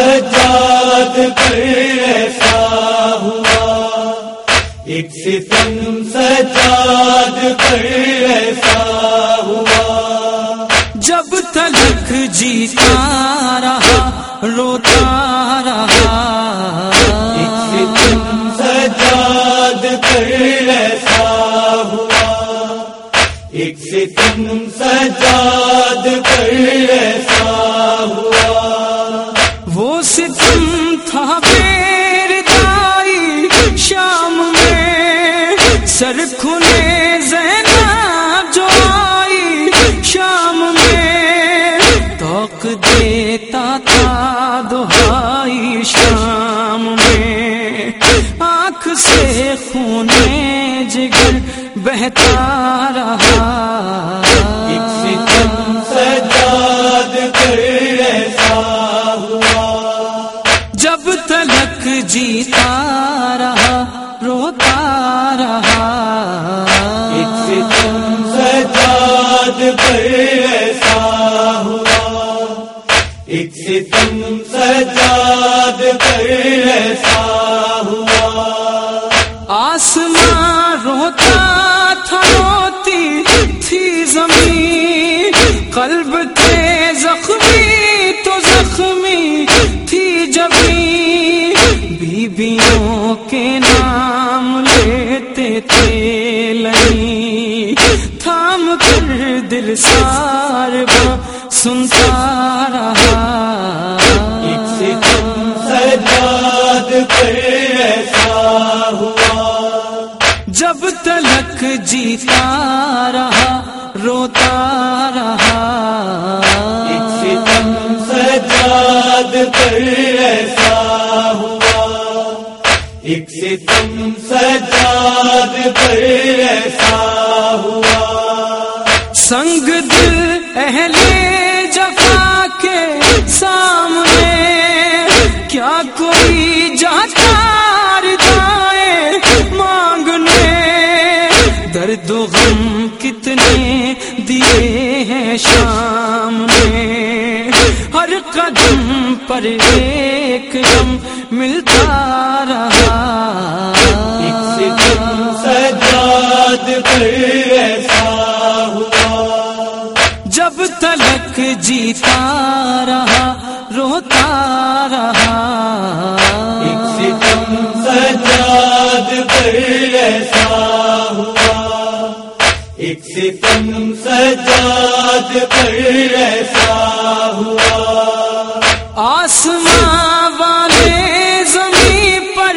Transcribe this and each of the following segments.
سجاد پر ایسا ہوا۔ ایک ستم سجاد پر ایسا ہوا۔ جب تلک جیتا رہا، روتا رہا۔ ایک ستم سجاد پر ایسا ہوا۔ ایک ستم سجاد پر ایسا ہوا۔ وہ ستم تھا پیر دائی شام میں۔ سر کھلے زینا جو آئی شام میں۔ توق دیتا تھا دہائی شام میں۔ آنکھ سے خونے جگر بہتا رہا۔ ایک ستم جیتا رہا، روتا رہا۔ ایک ستم سجاد پر ایسا ہوا۔ ایک سے تم سجاد پر ایسا لیتے تھے لئی تھام کر دل سار سنتا رہا۔ سجاد پر ایسا ہوا۔ جب تلک جیتا رہا روتا رہا۔ سجاد پر ایسا ہوا۔ ایک ستم سجاد پر ایسا ہوا۔ سنگ دل اہل جفا کے سامنے، کیا کوئی جاچار جائے مانگنے؟ درد و غم کتنے دیے ہیں شام نے ہر قدم پر ایک دم ملتا رہا۔ سجاد پر ایسا ہوا۔ جب تلک جیتا رہا، روتا رہا۔ ایک ستم سجاد پر ایسا ہوا۔ آسماں والے زمین پر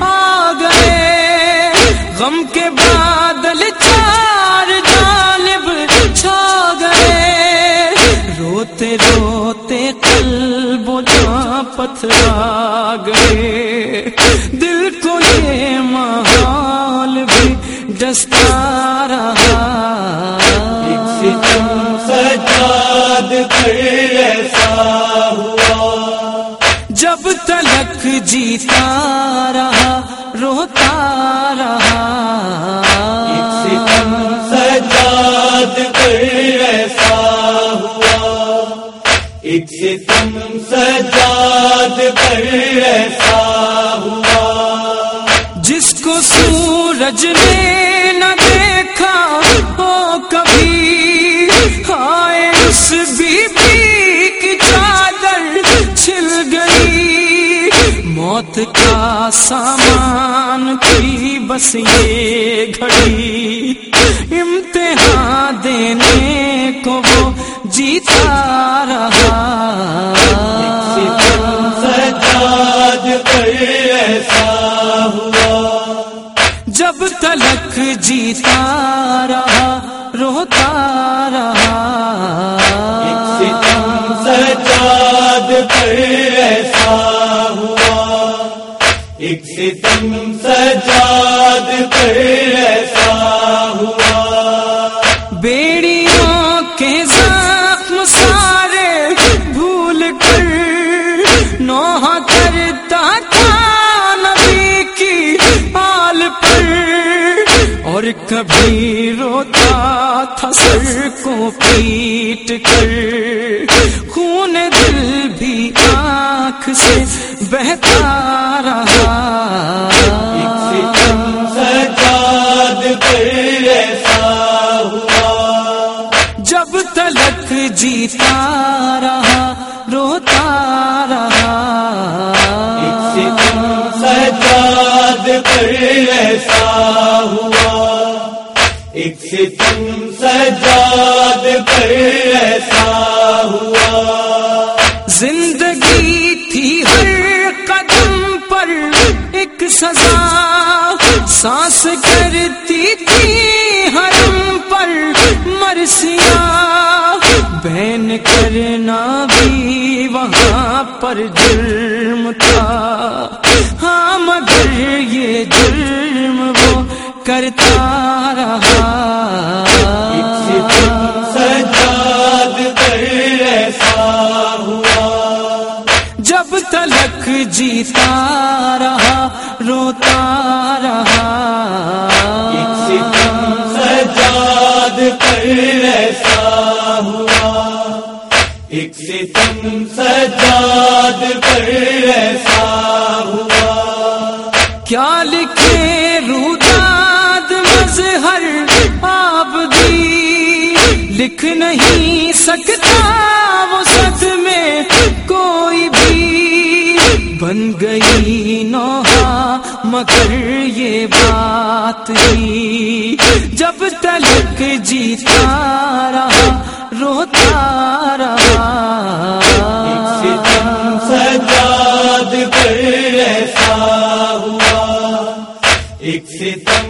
آ گئے۔ غم کے بادل چار جانب چھا گئے۔ روتے روتے قلب و جاں پتھرا گئے۔ جب تلک جیتا رہا، روتا رہا۔ سجاد پر ایسا ہوا۔ ایک ستم سجاد پر ایسا ہوا۔ موت کا سامان تھی بس یہ گھڑی امتحان دینے کو وہ جیتا رہا۔ ستم سجاد پر ایسا ہوا۔ جب تلک جیتا رہا روتا رہا۔ ستم سجاد پر ایسا ہوا۔ بیڑیوں کے زخم سارے بھول کر نوحہ کرتا تھا نبی کی آل پر۔ اور کبھی روتا تھا سر کو پیٹ کر۔ خون دل بھی آنکھ سے بہتا جب تلک جیتا رہا روتا رہا۔ سجاد پر ایسا ہوا۔ ایک ستم سجاد پر ایسا ہوا۔ زندگی تھی ہر قدم پر ایک سزا۔ سانس کرتی تھی حرم پر۔ مرسیا بہن کرنا بھی وہاں پر جرم تھا۔ ہاں مگر یہ جرم وہ کرتا رہا۔ سجاد پر ایسا ہوا۔ جب تلک جیتا رہا روتا سجاد ایسا ہوا کیا لکھے روداد مظہر آپ دی؟ لکھ نہیں سکتا وہ سچ میں کوئی بھی۔ بن گئی نو مگر یہ بات ہی۔ جب تلک جیتا رہا، روتا رہا۔ سجاد پر ایسا ہوا۔ ایک ستم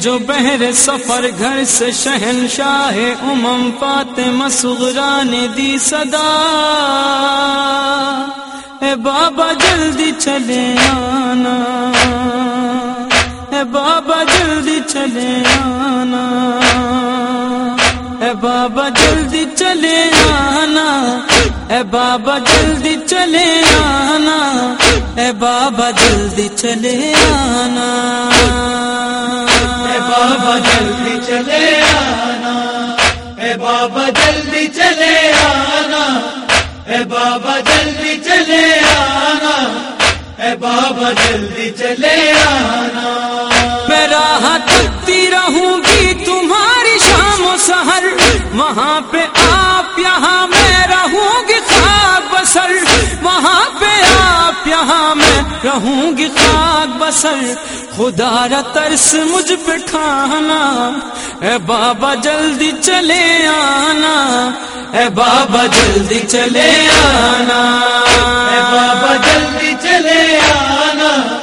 جو بہر سفر گھر سے شہنشاہ امم پاتے مسغرا نے دی صدا۔ اے بابا جلدی چلے آنا۔ اے بابا جلدی چلے آنا۔ اے بابا جلدی چلے آنا۔ اے بابا جلدی چلے آنا۔ اے بابا جلدی چلے آنا۔ اے بابا جلدی چلے آنا، اے بابا جلدی چلے آنا، اے بابا جلدی چلے آنا، اے بابا جلدی چلے آنا۔ میں راہ تکتی رہوں گی تمہاری شام و سحر، وہاں پہ آپ یہاں میں رہوں گی خاک بسر۔ وہاں پہ آپ یہاں میں رہوں گی خاک بسر، خدا را ترس مجھ پہ کھانا اے بابا جلدی چلے آنا۔ اے بابا جلدی چلے آنا۔ اے بابا جلدی چلے آنا۔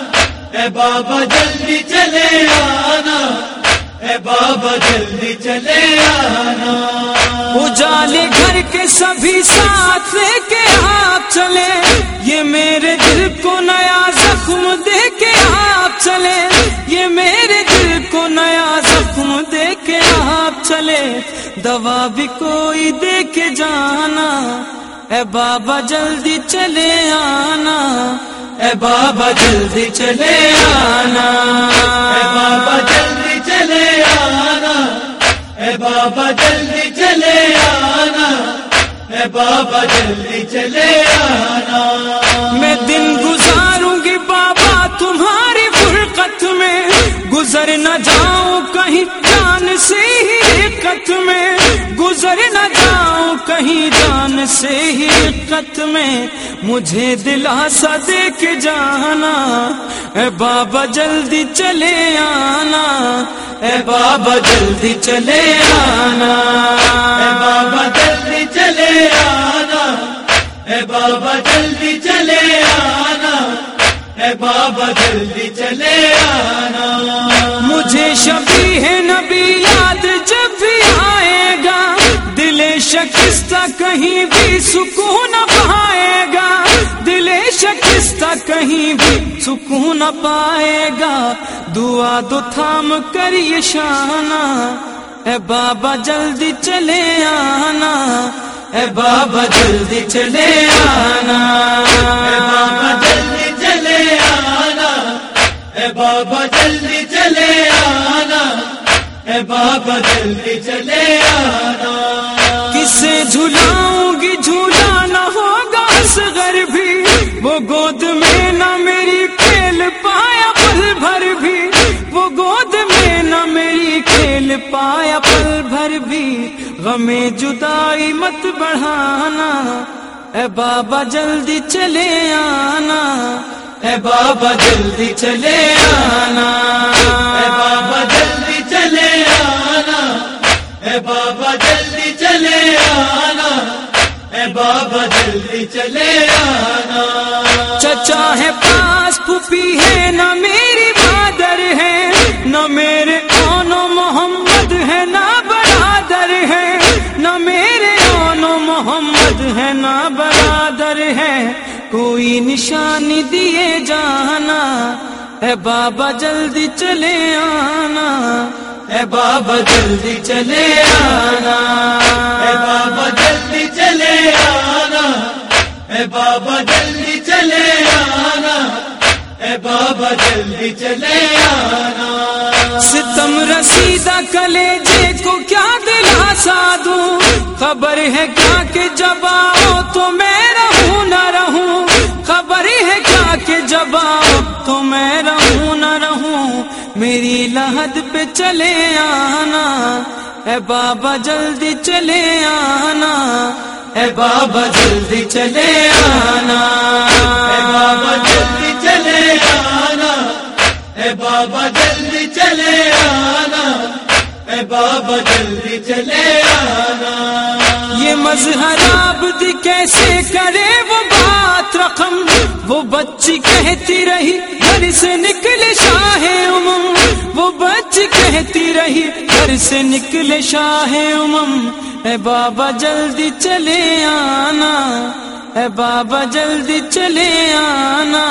اے بابا جلدی چلے آنا۔ اے بابا جلدی چلے آنا۔ اجالے گھر کے سبھی ساتھ لے کے آپ چلے۔ یہ میرے چلے یہ میرے دل کو نیا زخم دے کے آپ چلے دوا بھی کوئی دے کے جانا اے بابا جلدی چلے آنا اے بابا جلدی چلے آنا اے بابا جلدی چلے آنا اے بابا جلدی چلے آنا اے بابا جلدی چلے آنا میں دن گزاروں گی بابا تمہاری فرقت میں گزر نہ جاؤں کہیں جان سے ہی رقت میں گزر نہ جاؤں کہیں جان سے ہی رقت میں مجھے دلاسا دے کے جانا اے بابا جلدی چلے آنا اے بابا جلدی چلے آنا اے بابا جلدی چلے آنا اے بابا جلدی چلے آنا اے بابا جلدی چلے آنا۔ مجھے شبی ہے نبی یاد جب بھی آئے گا۔ دل شکستہ کہیں بھی سکون پائے گا۔ دل شکستہ کہیں بھی سکون پائے گا۔ دعا دو تھام کر یہ شانہ۔ اے بابا جلدی چلے آنا۔ اے بابا جلدی چلے آنا۔ اے بابا جلدی اے بابا جلدی چلے آنا، اے بابا جلدی چلے آنا۔ کسے جھلاؤں گی جھولا نہ ہوگا اصغر بھی وہ گود میں نہ میری کھیل پایا، پل بھر بھی۔ وہ گود میں نہ میری کھیل پایا، پل بھر بھی۔ غم جدائی مت بڑھانا، اے بابا جلدی چلے آنا۔ اے بابا جلدی چلے آنا۔ اے بابا جلدی چلے آنا۔ اے بابا جلدی چلے آنا۔ اے بابا جلدی چلے آنا۔ چچا ہے پاس، پھوپھی ہے، نہ میری مادر ہے۔ نہ میرے آنو محمد ہے، نہ برادر ہے۔ نہ میرے آنو محمد ہے، نہ برادر ہے۔ کوئی نشانی دیے جانا، اے بابا جلدی چلے آنا، اے بابا جلدی چلے آنا، اے بابا جلدی چلے آنا، اے بابا جلدی چلے آنا، اے بابا جلدی چلے آنا۔ ستم رسیدہ کلیجے کو کیا دلاسا دوں؟ خبر ہے کیا کہ جب آؤ تو میں رہوں نہ رہوں۔ خبر ہے کیا کہ جب تو میں رہوں، نہ رہوں۔ میری لحد پہ چلے آنا۔ اے بابا جلدی چلے آنا۔ اے بابا جلدی چلے آنا۔ اے بابا جلدی چلے آنا۔ اے بابا جلدی چلے آنا۔ اے بابا جلدی چلے آنا۔ یہ مظہر عبد کیسے کرے؟ بچی کہتی رہی، گھر سے نکلے شاہ امم۔ وہ بچی کہتی رہی، گھر سے نکلے شاہ امم۔ اے بابا جلدی چلے آنا، اے بابا جلدی چلے آنا۔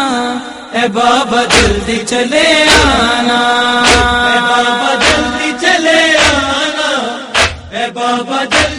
اے بابا جلدی چلے آنا۔ اے بابا جلدی چلے آنا۔ اے بابا جلدی